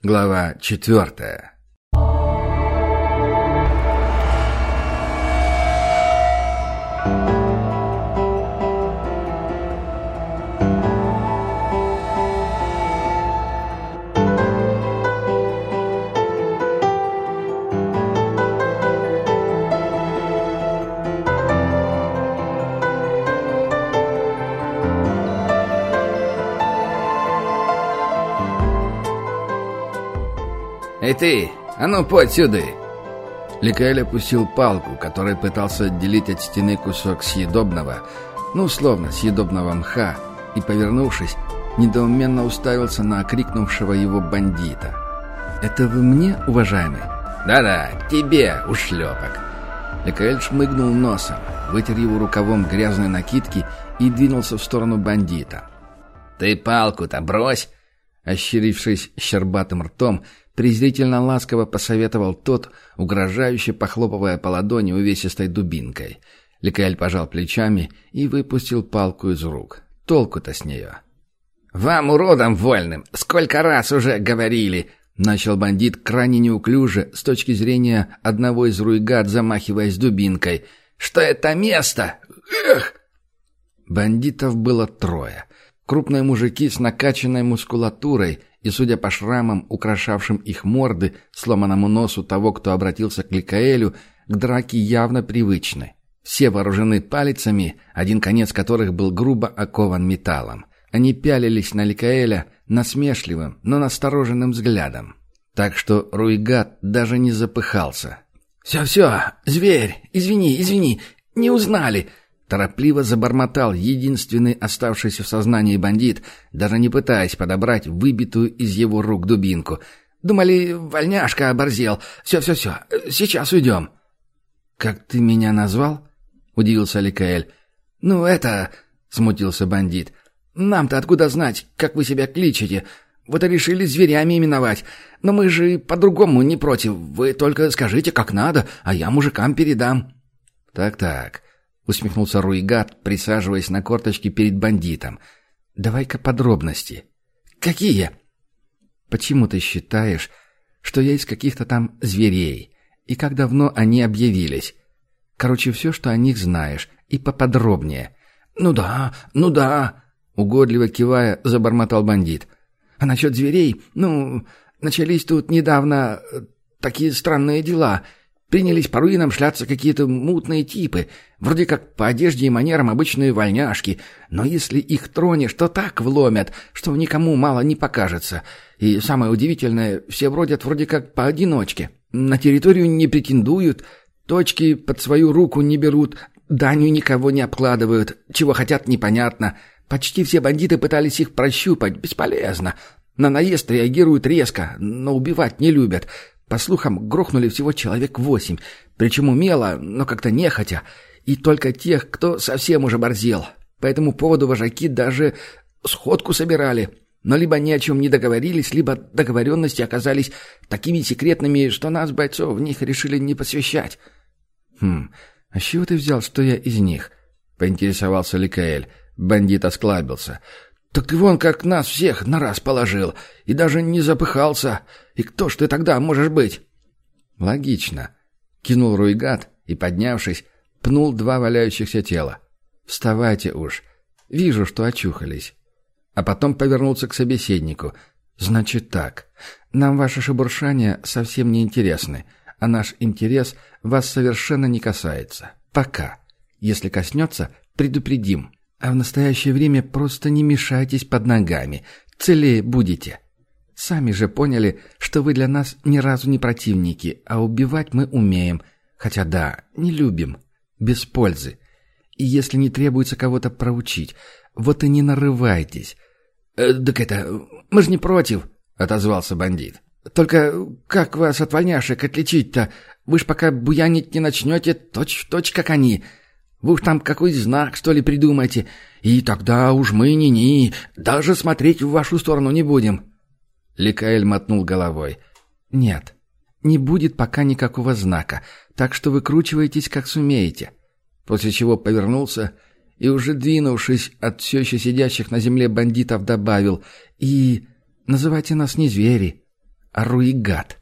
Глава четвертая. Ты, а ну подь сюда!» Ликаэль опустил палку, которой пытался отделить от стены кусок съедобного, ну, условно, съедобного мха, и, повернувшись, недоуменно уставился на окрикнувшего его бандита. «Это вы мне, уважаемый?» «Да-да, тебе, ушлепок!» Ликаэль шмыгнул носом, вытер его рукавом грязной накидки и двинулся в сторону бандита. «Ты палку-то брось!» Ощерившись щербатым ртом, презрительно ласково посоветовал тот, угрожающе похлопывая по ладони увесистой дубинкой. Ликаэль пожал плечами и выпустил палку из рук. Толку-то с нее. «Вам, уродам вольным, сколько раз уже говорили!» Начал бандит крайне неуклюже, с точки зрения одного из руйгат, замахиваясь дубинкой. «Что это место? Эх!» Бандитов было трое. Крупные мужики с накачанной мускулатурой, и, судя по шрамам, украшавшим их морды, сломанному носу того, кто обратился к Ликаэлю, к драке явно привычны. Все вооружены палицами, один конец которых был грубо окован металлом. Они пялились на Ликаэля насмешливым, но настороженным взглядом. Так что Руигат даже не запыхался. «Все-все, зверь, извини, извини, не узнали!» Торопливо забормотал единственный оставшийся в сознании бандит, даже не пытаясь подобрать выбитую из его рук дубинку. «Думали, вольняшка оборзел. Все-все-все, сейчас уйдем». «Как ты меня назвал?» — удивился Ликаэль. «Ну это...» — смутился бандит. «Нам-то откуда знать, как вы себя кличете? Вот и решили зверями именовать. Но мы же по-другому не против. Вы только скажите, как надо, а я мужикам передам». «Так-так» усмехнулся Руигат, присаживаясь на корточки перед бандитом. «Давай-ка подробности». «Какие?» «Почему ты считаешь, что я из каких-то там зверей? И как давно они объявились? Короче, все, что о них знаешь, и поподробнее». «Ну да, ну да», — угодливо кивая, забормотал бандит. «А насчет зверей, ну, начались тут недавно э, такие странные дела. Принялись по руинам шляться какие-то мутные типы, вроде как по одежде и манерам обычные вольняшки, но если их тронешь, то так вломят, что никому мало не покажется. И самое удивительное, все бродят вроде как поодиночке. На территорию не претендуют, точки под свою руку не берут, данью никого не обкладывают, чего хотят непонятно. Почти все бандиты пытались их прощупать, бесполезно. На наезд реагируют резко, но убивать не любят. По слухам, грохнули всего человек восемь, причем умело, но как-то нехотя, и только тех, кто совсем уже борзел. По этому поводу вожаки даже сходку собирали, но либо ни о чем не договорились, либо договоренности оказались такими секретными, что нас, бойцов, в них решили не посвящать. «Хм, а с чего ты взял, что я из них?» — поинтересовался Ликаэль. Бандит осклабился. «Так ты вон как нас всех на раз положил, и даже не запыхался. И кто ж ты тогда можешь быть?» «Логично», — кинул Руйгат и, поднявшись, пнул два валяющихся тела. «Вставайте уж. Вижу, что очухались». А потом повернулся к собеседнику. «Значит так. Нам ваши шебуршания совсем не интересны, а наш интерес вас совершенно не касается. Пока. Если коснется, предупредим». А в настоящее время просто не мешайтесь под ногами. Целее будете. Сами же поняли, что вы для нас ни разу не противники, а убивать мы умеем. Хотя да, не любим. Без пользы. И если не требуется кого-то проучить, вот и не нарывайтесь. «Э, «Так это... Мы же не против», — отозвался бандит. «Только как вас от вольняшек отличить-то? Вы ж пока буянить не начнете, точь-в-точь, как они. Вы уж там какой знак, что ли, придумайте, и тогда уж мы ни-ни, даже смотреть в вашу сторону не будем». Ликаэль мотнул головой. «Нет, не будет пока никакого знака, так что выкручивайтесь, как сумеете». После чего повернулся и, уже двинувшись от все еще сидящих на земле бандитов, добавил «И называйте нас не звери, а Руигат.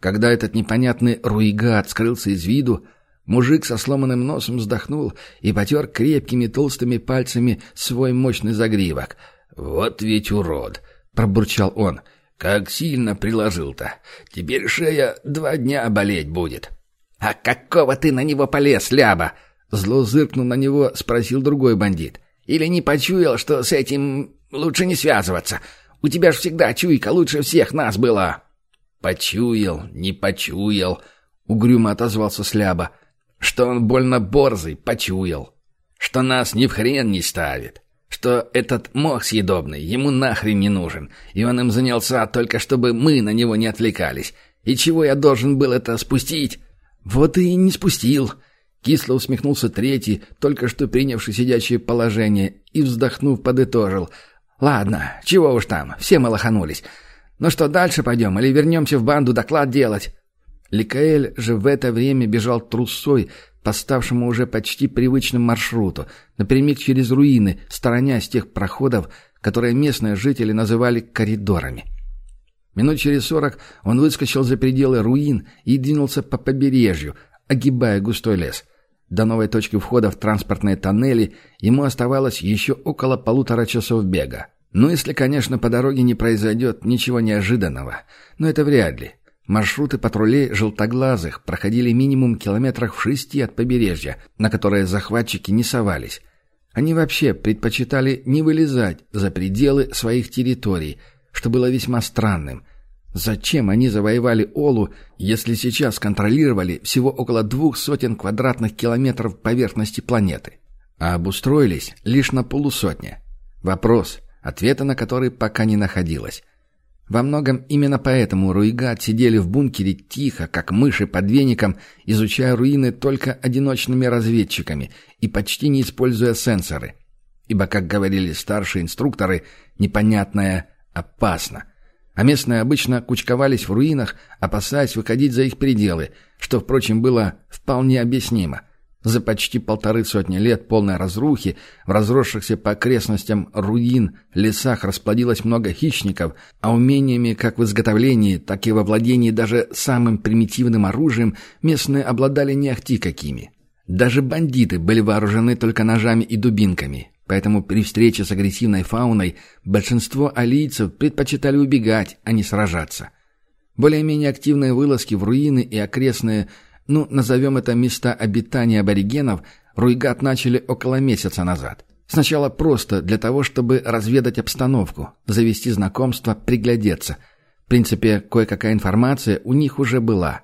Когда этот непонятный Руигат скрылся из виду, мужик со сломанным носом вздохнул и потер крепкими толстыми пальцами свой мощный загривок. «Вот ведь урод!» — пробурчал он. «Как сильно приложил-то! Теперь шея два дня болеть будет!» «А какого ты на него полез, ляба?» Зло зыркнул на него, спросил другой бандит. «Или не почуял, что с этим лучше не связываться? У тебя ж всегда чуйка лучше всех нас была!» «Почуял, не почуял», — угрюмо отозвался Сляба. «Что он больно борзый, почуял. Что нас ни в хрен не ставит. Что этот мох съедобный ему нахрен не нужен, и он им занялся только чтобы мы на него не отвлекались. И чего я должен был это спустить?» «Вот и не спустил», — кисло усмехнулся третий, только что принявший сидячее положение, и, вздохнув, подытожил. «Ладно, чего уж там, все мы лоханулись. «Ну что, дальше пойдем или вернемся в банду доклад делать?» Ликаэль же в это время бежал трусой, поставшему уже почти привычным маршруту, напрямик через руины, сторонясь тех проходов, которые местные жители называли коридорами. Минут через сорок он выскочил за пределы руин и двинулся по побережью, огибая густой лес. До новой точки входа в транспортные тоннели ему оставалось еще около полутора часов бега. Ну, если, конечно, по дороге не произойдет ничего неожиданного. Но это вряд ли. Маршруты патрулей «желтоглазых» проходили минимум километрах в шести от побережья, на которое захватчики не совались. Они вообще предпочитали не вылезать за пределы своих территорий, что было весьма странным. Зачем они завоевали Олу, если сейчас контролировали всего около двух сотен квадратных километров поверхности планеты? А обустроились лишь на полусотне. Вопрос – ответа на который пока не находилось. Во многом именно поэтому Руигат сидели в бункере тихо, как мыши под веником, изучая руины только одиночными разведчиками и почти не используя сенсоры. Ибо, как говорили старшие инструкторы, непонятное опасно. А местные обычно кучковались в руинах, опасаясь выходить за их пределы, что, впрочем, было вполне объяснимо. За почти полторы сотни лет полной разрухи в разросшихся по окрестностям руин лесах расплодилось много хищников, а умениями как в изготовлении, так и во владении даже самым примитивным оружием местные обладали не ахти какими. Даже бандиты были вооружены только ножами и дубинками, поэтому при встрече с агрессивной фауной большинство алийцев предпочитали убегать, а не сражаться. Более-менее активные вылазки в руины и окрестные – ну, назовем это места обитания аборигенов, Руйгат начали около месяца назад. Сначала просто для того, чтобы разведать обстановку, завести знакомство, приглядеться. В принципе, кое-какая информация у них уже была.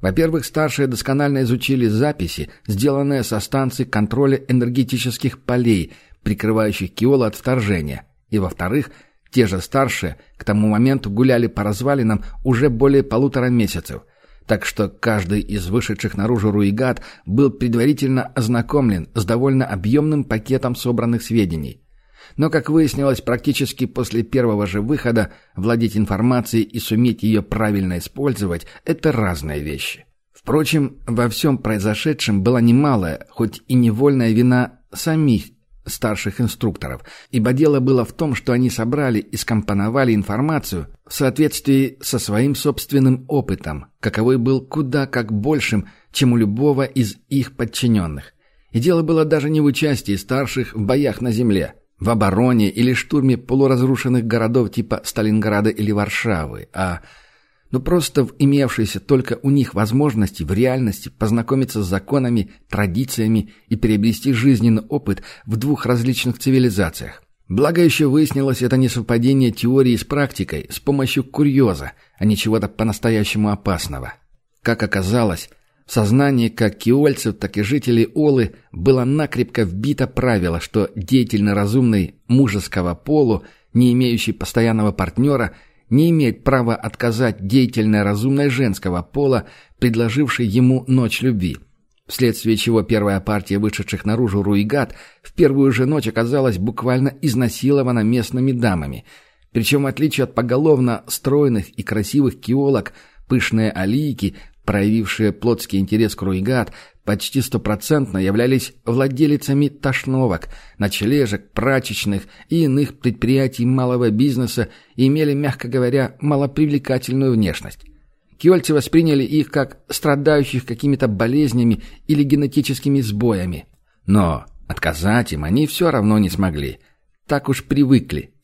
Во-первых, старшие досконально изучили записи, сделанные со станций контроля энергетических полей, прикрывающих Киола от вторжения. И во-вторых, те же старшие к тому моменту гуляли по развалинам уже более полутора месяцев – так что каждый из вышедших наружу руигат был предварительно ознакомлен с довольно объемным пакетом собранных сведений. Но, как выяснилось, практически после первого же выхода владеть информацией и суметь ее правильно использовать – это разные вещи. Впрочем, во всем произошедшем была немалая, хоть и невольная вина самих старших инструкторов, ибо дело было в том, что они собрали и скомпоновали информацию в соответствии со своим собственным опытом, каковой был куда как большим, чем у любого из их подчиненных. И дело было даже не в участии старших в боях на земле, в обороне или штурме полуразрушенных городов типа Сталинграда или Варшавы, а но просто в имевшейся только у них возможности в реальности познакомиться с законами, традициями и приобрести жизненный опыт в двух различных цивилизациях. Благо еще выяснилось это несовпадение теории с практикой с помощью курьеза, а не чего-то по-настоящему опасного. Как оказалось, в сознании как киольцев, так и жителей Олы было накрепко вбито правило, что деятельно разумный мужеского полу, не имеющий постоянного партнера – не имеет права отказать деятельной разумной женского пола, предложившей ему ночь любви. Вследствие чего первая партия вышедших наружу руигат в первую же ночь оказалась буквально изнасилована местными дамами. Причем, в отличие от поголовно стройных и красивых киолок, пышные алийки проявившие плотский интерес к Руигат, почти стопроцентно являлись владелицами тошновок, ночлежек, прачечных и иных предприятий малого бизнеса и имели, мягко говоря, малопривлекательную внешность. Киольцы восприняли их как страдающих какими-то болезнями или генетическими сбоями. Но отказать им они все равно не смогли. Так уж привыкли.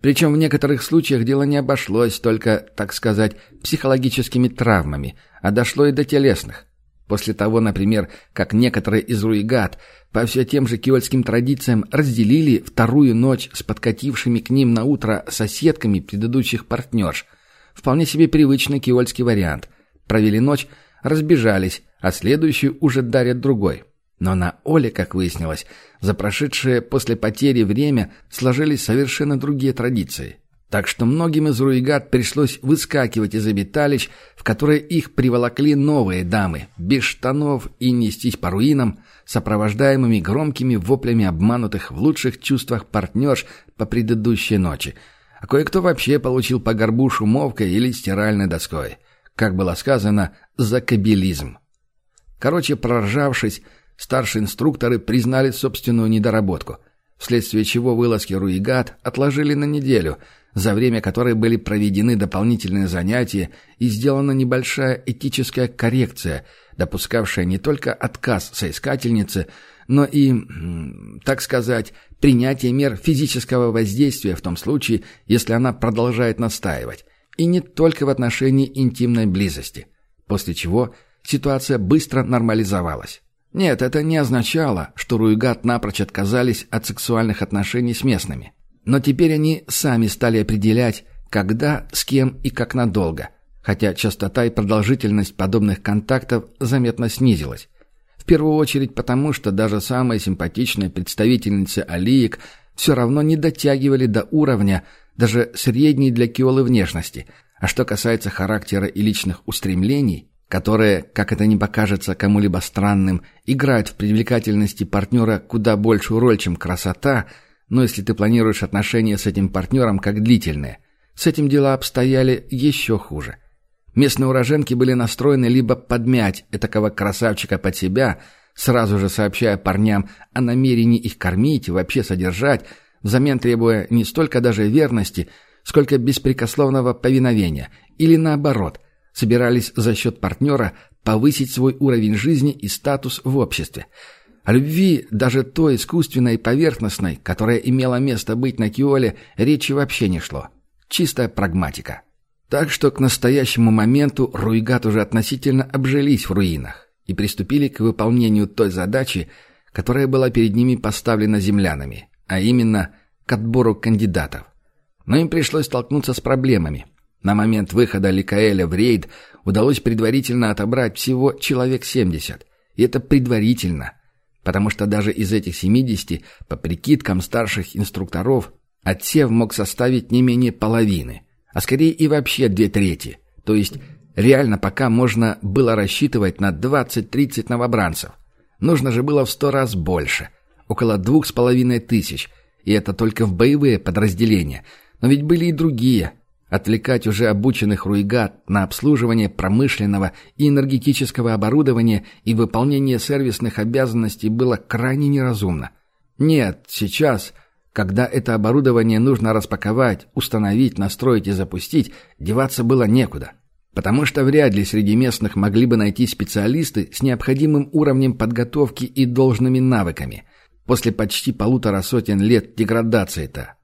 Причем в некоторых случаях дело не обошлось только, так сказать, психологическими травмами, а дошло и до телесных. После того, например, как некоторые из руигат по все тем же киольским традициям разделили вторую ночь с подкатившими к ним на утро соседками предыдущих партнерш. Вполне себе привычный киольский вариант. Провели ночь, разбежались, а следующую уже дарят другой. Но на Оле, как выяснилось, за прошедшее после потери время сложились совершенно другие традиции. Так что многим из руигат пришлось выскакивать из обиталищ, в которые их приволокли новые дамы, без штанов и нестись по руинам, сопровождаемыми громкими воплями обманутых в лучших чувствах партнерш по предыдущей ночи. А кое-кто вообще получил по горбу шумовкой или стиральной доской. Как было сказано, за кабелизм. Короче, проржавшись, Старшие инструкторы признали собственную недоработку, вследствие чего вылазки Руигат отложили на неделю, за время которой были проведены дополнительные занятия и сделана небольшая этическая коррекция, допускавшая не только отказ соискательницы, но и, так сказать, принятие мер физического воздействия в том случае, если она продолжает настаивать, и не только в отношении интимной близости, после чего ситуация быстро нормализовалась. Нет, это не означало, что Руигат напрочь отказались от сексуальных отношений с местными. Но теперь они сами стали определять, когда, с кем и как надолго, хотя частота и продолжительность подобных контактов заметно снизилась. В первую очередь потому, что даже самые симпатичные представительницы алиек все равно не дотягивали до уровня даже средней для Киолы внешности, а что касается характера и личных устремлений, которые, как это не покажется кому-либо странным, играют в привлекательности партнера куда большую роль, чем красота, но если ты планируешь отношения с этим партнером как длительные, с этим дела обстояли еще хуже. Местные уроженки были настроены либо подмять этакого красавчика под себя, сразу же сообщая парням о намерении их кормить и вообще содержать, взамен требуя не столько даже верности, сколько беспрекословного повиновения, или наоборот – собирались за счет партнера повысить свой уровень жизни и статус в обществе. О любви, даже той искусственной и поверхностной, которая имела место быть на Киоле, речи вообще не шло. Чистая прагматика. Так что к настоящему моменту Руигат уже относительно обжились в руинах и приступили к выполнению той задачи, которая была перед ними поставлена землянами, а именно к отбору кандидатов. Но им пришлось столкнуться с проблемами, на момент выхода Ликаэля в рейд удалось предварительно отобрать всего человек 70. И это предварительно, потому что даже из этих 70, по прикидкам старших инструкторов, отсев мог составить не менее половины, а скорее и вообще две трети. То есть реально пока можно было рассчитывать на 20-30 новобранцев. Нужно же было в сто раз больше, около двух с половиной тысяч, и это только в боевые подразделения. Но ведь были и другие – Отвлекать уже обученных руигат на обслуживание промышленного и энергетического оборудования и выполнение сервисных обязанностей было крайне неразумно. Нет, сейчас, когда это оборудование нужно распаковать, установить, настроить и запустить, деваться было некуда. Потому что вряд ли среди местных могли бы найти специалисты с необходимым уровнем подготовки и должными навыками. После почти полутора сотен лет деградации-то.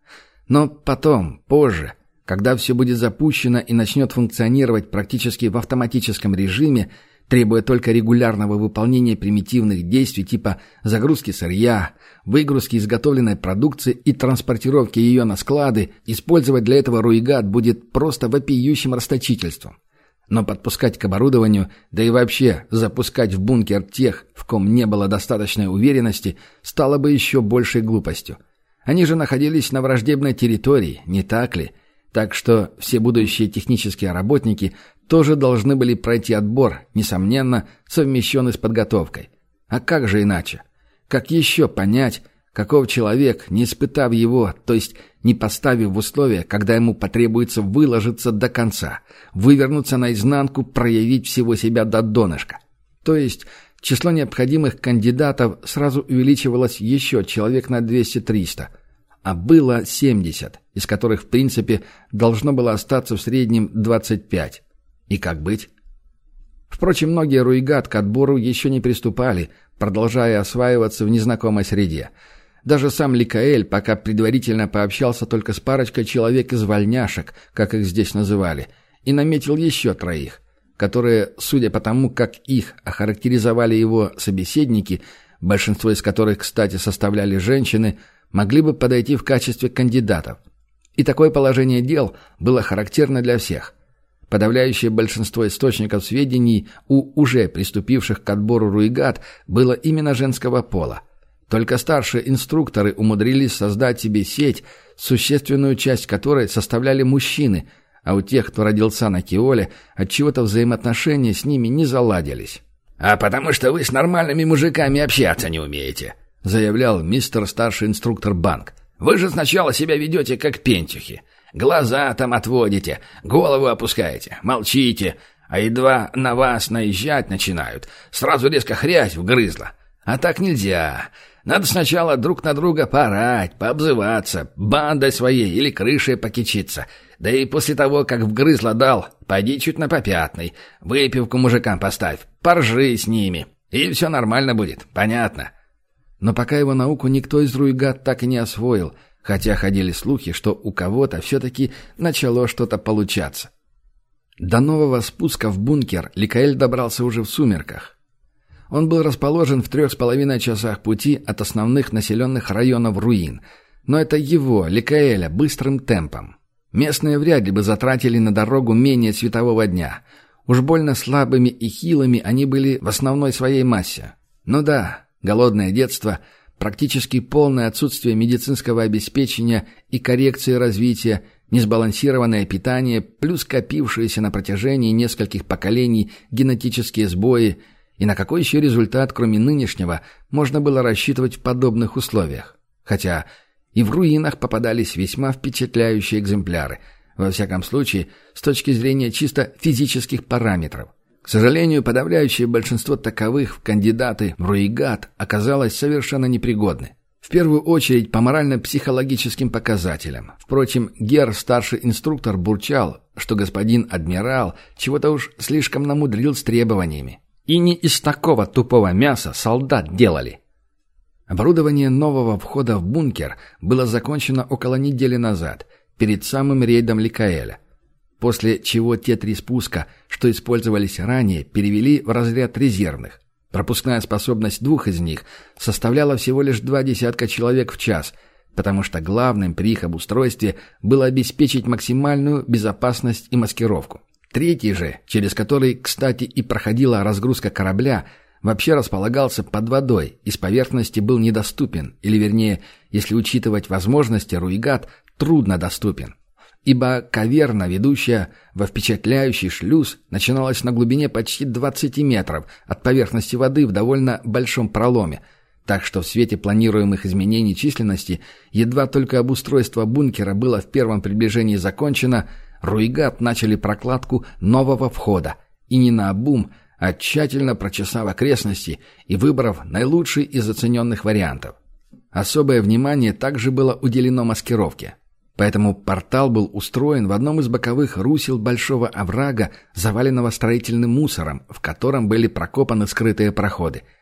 Но потом, позже – когда все будет запущено и начнет функционировать практически в автоматическом режиме, требуя только регулярного выполнения примитивных действий типа загрузки сырья, выгрузки изготовленной продукции и транспортировки ее на склады, использовать для этого руигат будет просто вопиющим расточительством. Но подпускать к оборудованию, да и вообще запускать в бункер тех, в ком не было достаточной уверенности, стало бы еще большей глупостью. Они же находились на враждебной территории, не так ли – так что все будущие технические работники тоже должны были пройти отбор, несомненно, совмещенный с подготовкой. А как же иначе? Как еще понять, Каков человек, не испытав его, то есть не поставив в условия, когда ему потребуется выложиться до конца, вывернуться наизнанку, проявить всего себя до донышка. То есть число необходимых кандидатов сразу увеличивалось еще человек на 200-300, а было 70, из которых в принципе должно было остаться в среднем 25. И как быть? Впрочем, многие руигат к отбору еще не приступали, продолжая осваиваться в незнакомой среде – даже сам Ликаэль пока предварительно пообщался только с парочкой человек из вольняшек, как их здесь называли, и наметил еще троих, которые, судя по тому, как их охарактеризовали его собеседники, большинство из которых, кстати, составляли женщины, могли бы подойти в качестве кандидатов. И такое положение дел было характерно для всех. Подавляющее большинство источников сведений у уже приступивших к отбору руигат было именно женского пола. Только старшие инструкторы умудрились создать себе сеть, существенную часть которой составляли мужчины, а у тех, кто родился на Киоле, отчего-то взаимоотношения с ними не заладились. «А потому что вы с нормальными мужиками общаться не умеете», — заявлял мистер старший инструктор Банк. «Вы же сначала себя ведете как пентюхи. Глаза там отводите, голову опускаете, молчите, а едва на вас наезжать начинают, сразу резко хрясь вгрызла. А так нельзя. Надо сначала друг на друга порать, пообзываться, бандой своей или крышей покичиться. Да и после того, как вгрызло дал, пойди чуть на попятный, выпивку мужикам поставь, поржи с ними. И все нормально будет, понятно. Но пока его науку никто из руигат так и не освоил, хотя ходили слухи, что у кого-то все-таки начало что-то получаться. До нового спуска в бункер Ликаэль добрался уже в сумерках. Он был расположен в трех с половиной часах пути от основных населенных районов руин. Но это его, Ликаэля, быстрым темпом. Местные вряд ли бы затратили на дорогу менее светового дня. Уж больно слабыми и хилыми они были в основной своей массе. Ну да, голодное детство, практически полное отсутствие медицинского обеспечения и коррекции развития, несбалансированное питание, плюс копившиеся на протяжении нескольких поколений генетические сбои – и на какой еще результат, кроме нынешнего, можно было рассчитывать в подобных условиях? Хотя и в руинах попадались весьма впечатляющие экземпляры, во всяком случае, с точки зрения чисто физических параметров. К сожалению, подавляющее большинство таковых в кандидаты в руигат оказалось совершенно непригодны. В первую очередь по морально-психологическим показателям. Впрочем, Гер, старший инструктор, бурчал, что господин адмирал чего-то уж слишком намудрил с требованиями. И не из такого тупого мяса солдат делали. Оборудование нового входа в бункер было закончено около недели назад, перед самым рейдом Ликаэля. После чего те три спуска, что использовались ранее, перевели в разряд резервных. Пропускная способность двух из них составляла всего лишь два десятка человек в час, потому что главным при их обустройстве было обеспечить максимальную безопасность и маскировку. Третий же, через который, кстати, и проходила разгрузка корабля, вообще располагался под водой и с поверхности был недоступен, или вернее, если учитывать возможности, Руигат трудно доступен. Ибо каверна, ведущая во впечатляющий шлюз, начиналась на глубине почти 20 метров от поверхности воды в довольно большом проломе, так что в свете планируемых изменений численности едва только обустройство бункера было в первом приближении закончено – Руигат начали прокладку нового входа, и не на обум, а тщательно прочесав окрестности и выбрав наилучший из оцененных вариантов. Особое внимание также было уделено маскировке. Поэтому портал был устроен в одном из боковых русел большого оврага, заваленного строительным мусором, в котором были прокопаны скрытые проходы –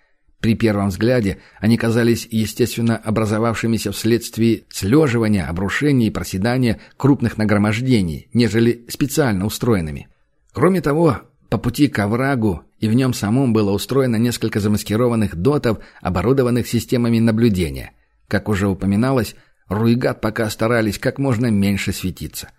при первом взгляде они казались естественно образовавшимися вследствие слеживания, обрушения и проседания крупных нагромождений, нежели специально устроенными. Кроме того, по пути к оврагу и в нем самом было устроено несколько замаскированных дотов, оборудованных системами наблюдения. Как уже упоминалось, Руигат пока старались как можно меньше светиться.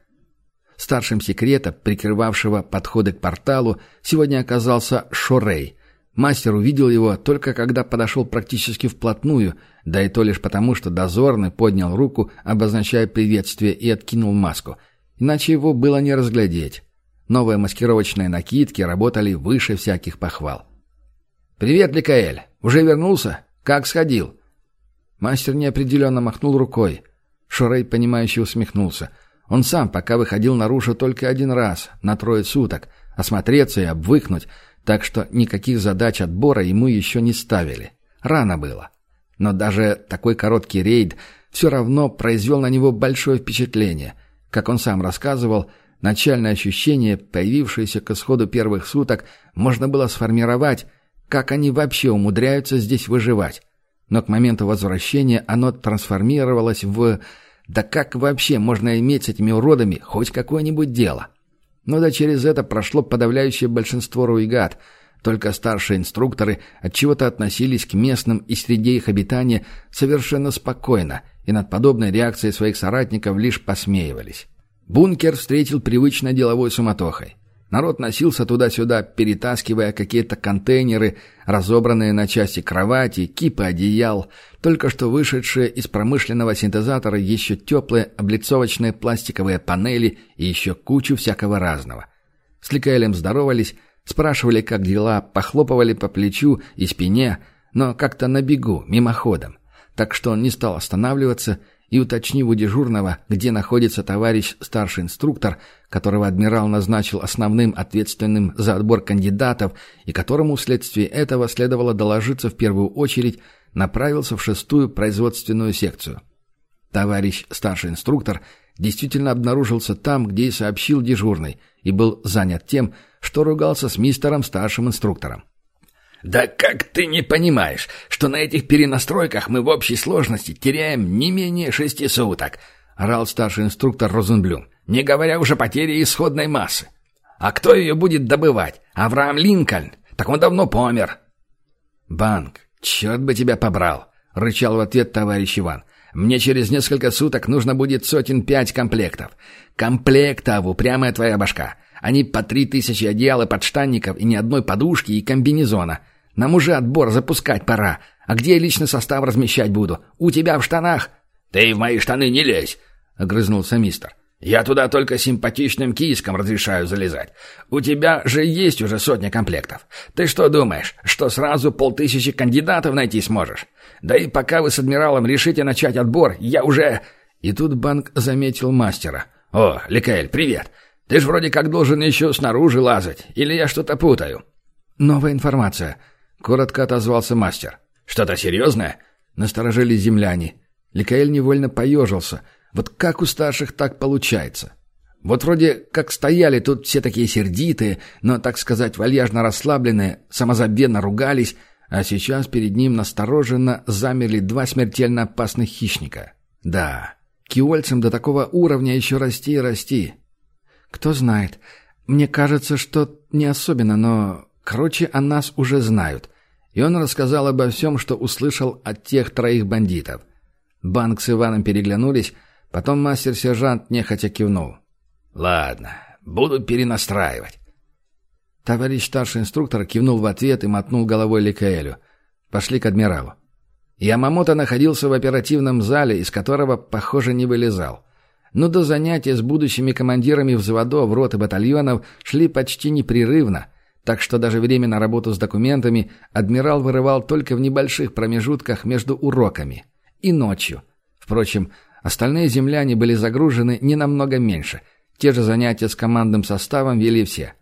Старшим секрета, прикрывавшего подходы к порталу, сегодня оказался Шорей – Мастер увидел его только когда подошел практически вплотную, да и то лишь потому, что дозорный поднял руку, обозначая приветствие, и откинул маску. Иначе его было не разглядеть. Новые маскировочные накидки работали выше всяких похвал. «Привет, Ликаэль! Уже вернулся? Как сходил?» Мастер неопределенно махнул рукой. Шурей, понимающе усмехнулся. Он сам пока выходил наружу только один раз, на трое суток, осмотреться и обвыкнуть, так что никаких задач отбора ему еще не ставили. Рано было. Но даже такой короткий рейд все равно произвел на него большое впечатление. Как он сам рассказывал, начальное ощущение, появившееся к исходу первых суток, можно было сформировать, как они вообще умудряются здесь выживать. Но к моменту возвращения оно трансформировалось в... Да как вообще можно иметь с этими уродами хоть какое-нибудь дело? Но да через это прошло подавляющее большинство руигат. Только старшие инструкторы отчего-то относились к местным и среде их обитания совершенно спокойно и над подобной реакцией своих соратников лишь посмеивались. Бункер встретил привычной деловой суматохой. Народ носился туда-сюда, перетаскивая какие-то контейнеры, разобранные на части кровати, кипы одеял, только что вышедшие из промышленного синтезатора еще теплые облицовочные пластиковые панели и еще кучу всякого разного. С Ликаэлем здоровались, спрашивали, как дела, похлопывали по плечу и спине, но как-то на бегу, мимоходом. Так что он не стал останавливаться и, уточнив у дежурного, где находится товарищ старший инструктор, которого адмирал назначил основным ответственным за отбор кандидатов и которому вследствие этого следовало доложиться в первую очередь, направился в шестую производственную секцию. Товарищ старший инструктор действительно обнаружился там, где и сообщил дежурный, и был занят тем, что ругался с мистером старшим инструктором. «Да как ты не понимаешь, что на этих перенастройках мы в общей сложности теряем не менее шести суток?» — орал старший инструктор Розенблюм. «Не говоря уже потере исходной массы. А кто ее будет добывать? Авраам Линкольн? Так он давно помер». «Банк, черт бы тебя побрал!» — рычал в ответ товарищ Иван. «Мне через несколько суток нужно будет сотен пять комплектов. Комплектов, упрямая твоя башка. Они по три тысячи одеял и подштанников и ни одной подушки и комбинезона. Нам уже отбор запускать пора. А где я личный состав размещать буду? У тебя в штанах?» «Ты в мои штаны не лезь!» — огрызнулся мистер. «Я туда только симпатичным кискам разрешаю залезать. У тебя же есть уже сотня комплектов. Ты что думаешь, что сразу полтысячи кандидатов найти сможешь? Да и пока вы с адмиралом решите начать отбор, я уже...» И тут банк заметил мастера. «О, Ликаэль, привет! Ты ж вроде как должен еще снаружи лазать, или я что-то путаю?» «Новая информация. Коротко отозвался мастер. «Что-то серьезное?» Насторожили земляне. Ликаэль невольно поежился. Вот как у старших так получается? Вот вроде как стояли тут все такие сердитые, но, так сказать, вальяжно расслабленные, самозабвенно ругались, а сейчас перед ним настороженно замерли два смертельно опасных хищника. Да, киольцам до такого уровня еще расти и расти. Кто знает. Мне кажется, что не особенно, но... Короче, о нас уже знают. И он рассказал обо всем, что услышал от тех троих бандитов. Банк с Иваном переглянулись, потом мастер-сержант нехотя кивнул. «Ладно, буду перенастраивать». Товарищ старший инструктор кивнул в ответ и мотнул головой Ликаэлю. Пошли к адмиралу. Ямамото находился в оперативном зале, из которого, похоже, не вылезал. Но до занятия с будущими командирами взводов, рот и батальонов шли почти непрерывно, так что даже время на работу с документами адмирал вырывал только в небольших промежутках между уроками. И ночью. Впрочем, остальные земляне были загружены не намного меньше. Те же занятия с командным составом вели все.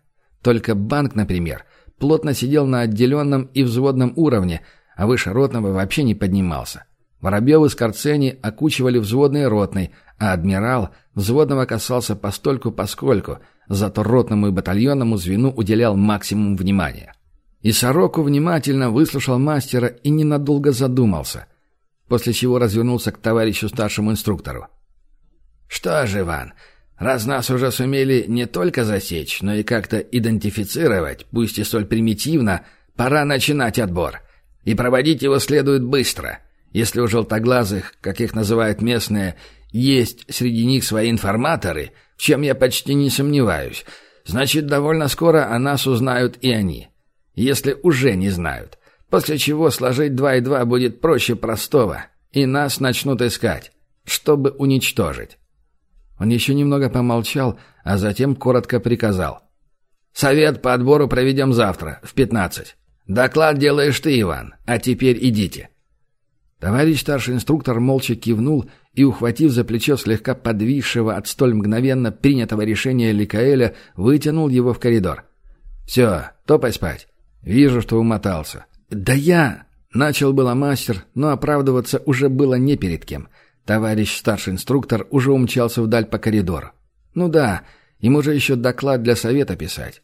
Только банк, например, плотно сидел на отделенном и взводном уровне, а выше ротного вообще не поднимался. Воробьев и Скорцени окучивали взводный ротный, а адмирал взводного касался постольку-поскольку – зато ротному и батальонному звену уделял максимум внимания. И Сороку внимательно выслушал мастера и ненадолго задумался, после чего развернулся к товарищу старшему инструктору. «Что же, Иван, раз нас уже сумели не только засечь, но и как-то идентифицировать, пусть и столь примитивно, пора начинать отбор. И проводить его следует быстро. Если у желтоглазых, как их называют местные, есть среди них свои информаторы — в чем я почти не сомневаюсь. Значит, довольно скоро о нас узнают и они. Если уже не знают. После чего сложить два и два будет проще простого. И нас начнут искать, чтобы уничтожить. Он еще немного помолчал, а затем коротко приказал. «Совет по отбору проведем завтра, в пятнадцать. Доклад делаешь ты, Иван, а теперь идите». Товарищ старший инструктор молча кивнул и, ухватив за плечо слегка подвисшего от столь мгновенно принятого решения Ликаэля, вытянул его в коридор. «Все, топай спать. Вижу, что умотался». «Да я...» — начал было мастер, но оправдываться уже было не перед кем. Товарищ старший инструктор уже умчался вдаль по коридору. «Ну да, ему же еще доклад для совета писать».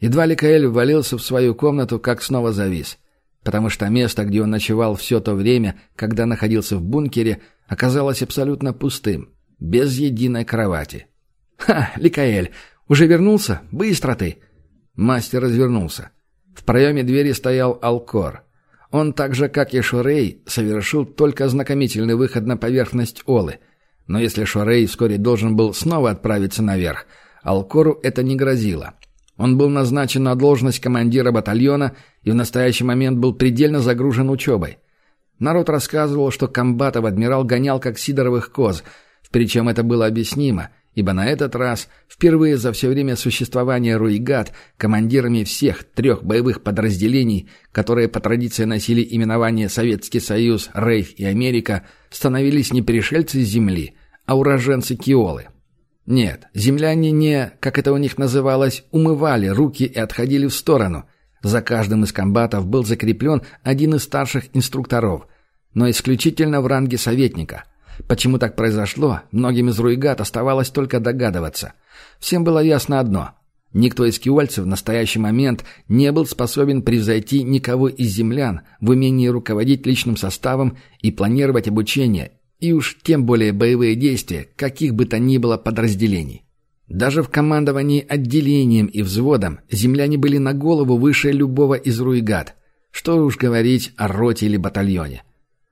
Едва Ликаэль ввалился в свою комнату, как снова завис — потому что место, где он ночевал все то время, когда находился в бункере, оказалось абсолютно пустым, без единой кровати. «Ха, Ликаэль, уже вернулся? Быстро ты!» Мастер развернулся. В проеме двери стоял Алкор. Он так же, как и Шурей, совершил только знакомительный выход на поверхность Олы. Но если Шурей вскоре должен был снова отправиться наверх, Алкору это не грозило. Он был назначен на должность командира батальона и в настоящий момент был предельно загружен учебой. Народ рассказывал, что комбатов адмирал гонял как сидоровых коз, причем это было объяснимо, ибо на этот раз, впервые за все время существования Руигат, командирами всех трех боевых подразделений, которые по традиции носили именование Советский Союз, Рейх и Америка, становились не пришельцы с Земли, а уроженцы Киолы. Нет, земляне не, как это у них называлось, умывали руки и отходили в сторону. За каждым из комбатов был закреплен один из старших инструкторов, но исключительно в ранге советника. Почему так произошло, многим из руигат оставалось только догадываться. Всем было ясно одно – Никто из киольцев в настоящий момент не был способен превзойти никого из землян в умении руководить личным составом и планировать обучение и уж тем более боевые действия каких бы то ни было подразделений. Даже в командовании отделением и взводом земляне были на голову выше любого из руигат. Что уж говорить о роте или батальоне.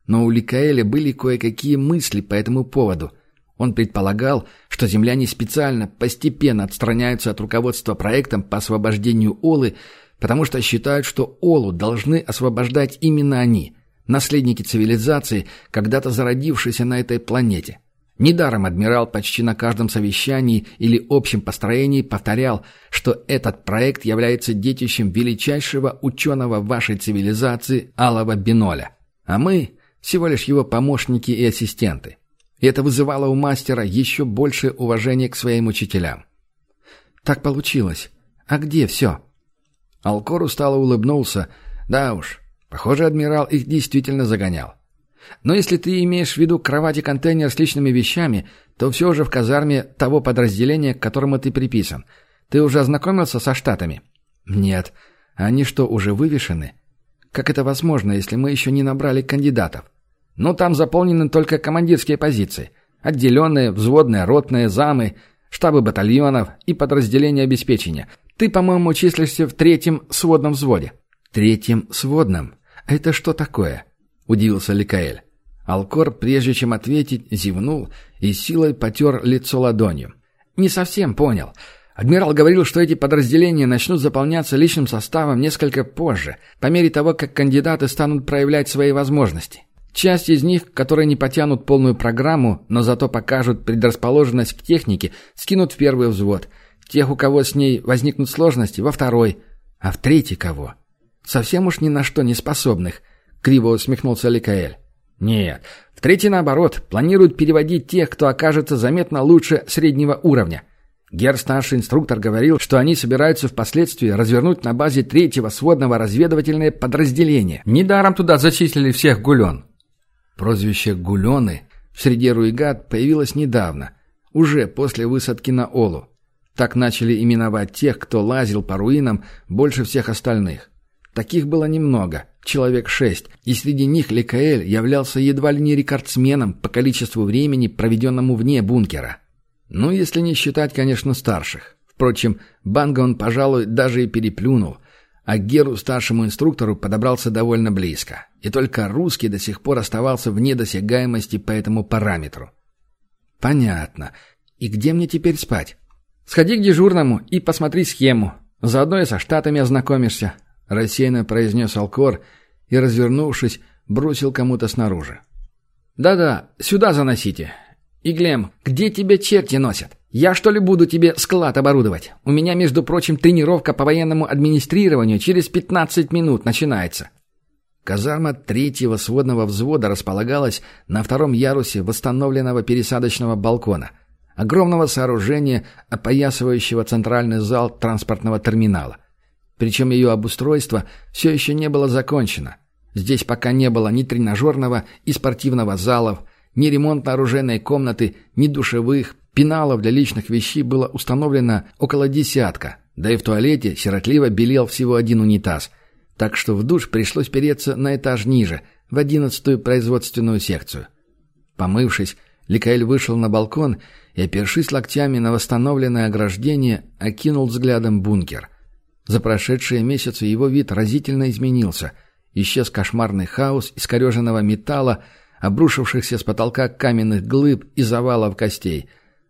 Но у Ликаэля были кое-какие мысли по этому поводу. Он предполагал, что земляне специально, постепенно отстраняются от руководства проектом по освобождению Олы, потому что считают, что Олу должны освобождать именно они – наследники цивилизации, когда-то зародившейся на этой планете. Недаром адмирал почти на каждом совещании или общем построении повторял, что этот проект является детищем величайшего ученого вашей цивилизации Алова Биноля, а мы всего лишь его помощники и ассистенты. И это вызывало у мастера еще большее уважение к своим учителям. «Так получилось. А где все?» Алкор устало улыбнулся. «Да уж, Похоже, адмирал их действительно загонял. Но если ты имеешь в виду кровати-контейнер с личными вещами, то все уже в казарме того подразделения, к которому ты приписан. Ты уже ознакомился со штатами? Нет. Они что, уже вывешены? Как это возможно, если мы еще не набрали кандидатов? Ну, там заполнены только командирские позиции. Отделенные, взводные, ротные, замы, штабы батальонов и подразделения обеспечения. Ты, по-моему, числишься в третьем сводном взводе. Третьем сводном? «Это что такое?» — удивился Ликаэль. Алкор, прежде чем ответить, зевнул и силой потер лицо ладонью. «Не совсем понял. Адмирал говорил, что эти подразделения начнут заполняться личным составом несколько позже, по мере того, как кандидаты станут проявлять свои возможности. Часть из них, которые не потянут полную программу, но зато покажут предрасположенность к технике, скинут в первый взвод. Тех, у кого с ней возникнут сложности, во второй. А в третий кого? Совсем уж ни на что не способных», — криво усмехнулся Ликаэль. «Нет, в третий, наоборот, планируют переводить тех, кто окажется заметно лучше среднего уровня. Гер старший инструктор говорил, что они собираются впоследствии развернуть на базе третьего сводного разведывательное подразделение. Недаром туда зачислили всех гулен». Прозвище «гулены» в среде руигат появилось недавно, уже после высадки на Олу. Так начали именовать тех, кто лазил по руинам больше всех остальных. Таких было немного, человек шесть, и среди них Ликаэль являлся едва ли не рекордсменом по количеству времени, проведенному вне бункера. Ну, если не считать, конечно, старших. Впрочем, Банга он, пожалуй, даже и переплюнул, а к Геру, старшему инструктору, подобрался довольно близко. И только русский до сих пор оставался вне досягаемости по этому параметру. «Понятно. И где мне теперь спать?» «Сходи к дежурному и посмотри схему. Заодно и со штатами ознакомишься рассеянно произнес Алкор и, развернувшись, бросил кому-то снаружи. «Да-да, сюда заносите. И, Глем, где тебя черти носят? Я, что ли, буду тебе склад оборудовать? У меня, между прочим, тренировка по военному администрированию через 15 минут начинается». Казарма третьего сводного взвода располагалась на втором ярусе восстановленного пересадочного балкона, огромного сооружения, опоясывающего центральный зал транспортного терминала. Причем ее обустройство все еще не было закончено. Здесь пока не было ни тренажерного и спортивного залов, ни ремонтно-оружейной комнаты, ни душевых, пеналов для личных вещей было установлено около десятка, да и в туалете сиротливо белел всего один унитаз. Так что в душ пришлось переться на этаж ниже, в одиннадцатую производственную секцию. Помывшись, Ликаэль вышел на балкон и, опершись локтями на восстановленное ограждение, окинул взглядом бункер. За прошедшие месяцы его вид разительно изменился. Исчез кошмарный хаос искореженного металла, обрушившихся с потолка каменных глыб и завалов костей.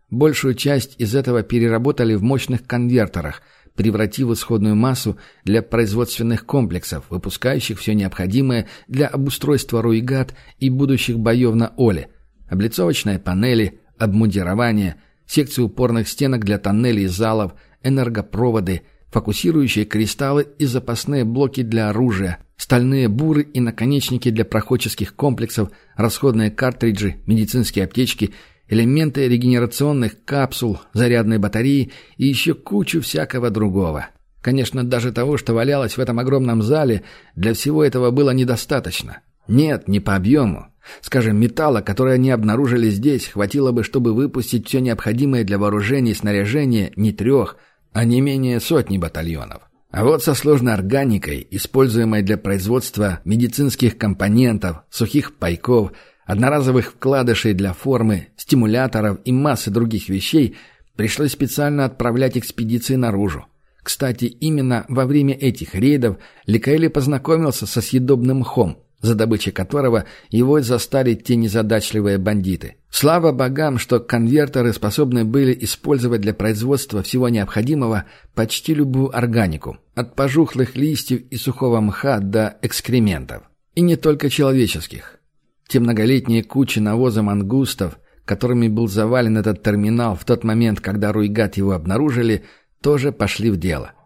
Большую часть из этого переработали в мощных конвертерах, превратив исходную массу для производственных комплексов, выпускающих все необходимое для обустройства руигат и будущих боев на Оле. Облицовочные панели, обмундирование, секции упорных стенок для тоннелей и залов, энергопроводы – фокусирующие кристаллы и запасные блоки для оружия, стальные буры и наконечники для проходческих комплексов, расходные картриджи, медицинские аптечки, элементы регенерационных капсул, зарядные батареи и еще кучу всякого другого. Конечно, даже того, что валялось в этом огромном зале, для всего этого было недостаточно. Нет, не по объему. Скажем, металла, который они обнаружили здесь, хватило бы, чтобы выпустить все необходимое для вооружения и снаряжения не трех – а не менее сотни батальонов. А вот со сложной органикой, используемой для производства медицинских компонентов, сухих пайков, одноразовых вкладышей для формы, стимуляторов и массы других вещей, пришлось специально отправлять экспедиции наружу. Кстати, именно во время этих рейдов Ликаэли познакомился со съедобным мхом, за добычей которого его застали те незадачливые бандиты. Слава богам, что конвертеры способны были использовать для производства всего необходимого почти любую органику, от пожухлых листьев и сухого мха до экскрементов. И не только человеческих. Те многолетние кучи навоза мангустов, которыми был завален этот терминал в тот момент, когда Руйгат его обнаружили, тоже пошли в дело –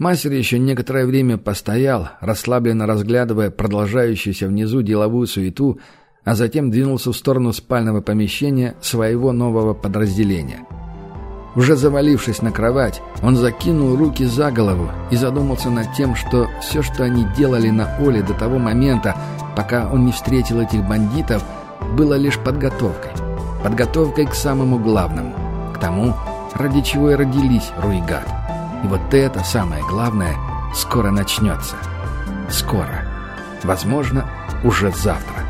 Мастер еще некоторое время постоял, расслабленно разглядывая продолжающуюся внизу деловую суету, а затем двинулся в сторону спального помещения своего нового подразделения. Уже завалившись на кровать, он закинул руки за голову и задумался над тем, что все, что они делали на Оле до того момента, пока он не встретил этих бандитов, было лишь подготовкой. Подготовкой к самому главному, к тому, ради чего и родились Руигат. И вот это самое главное скоро начнется. Скоро. Возможно, уже завтра.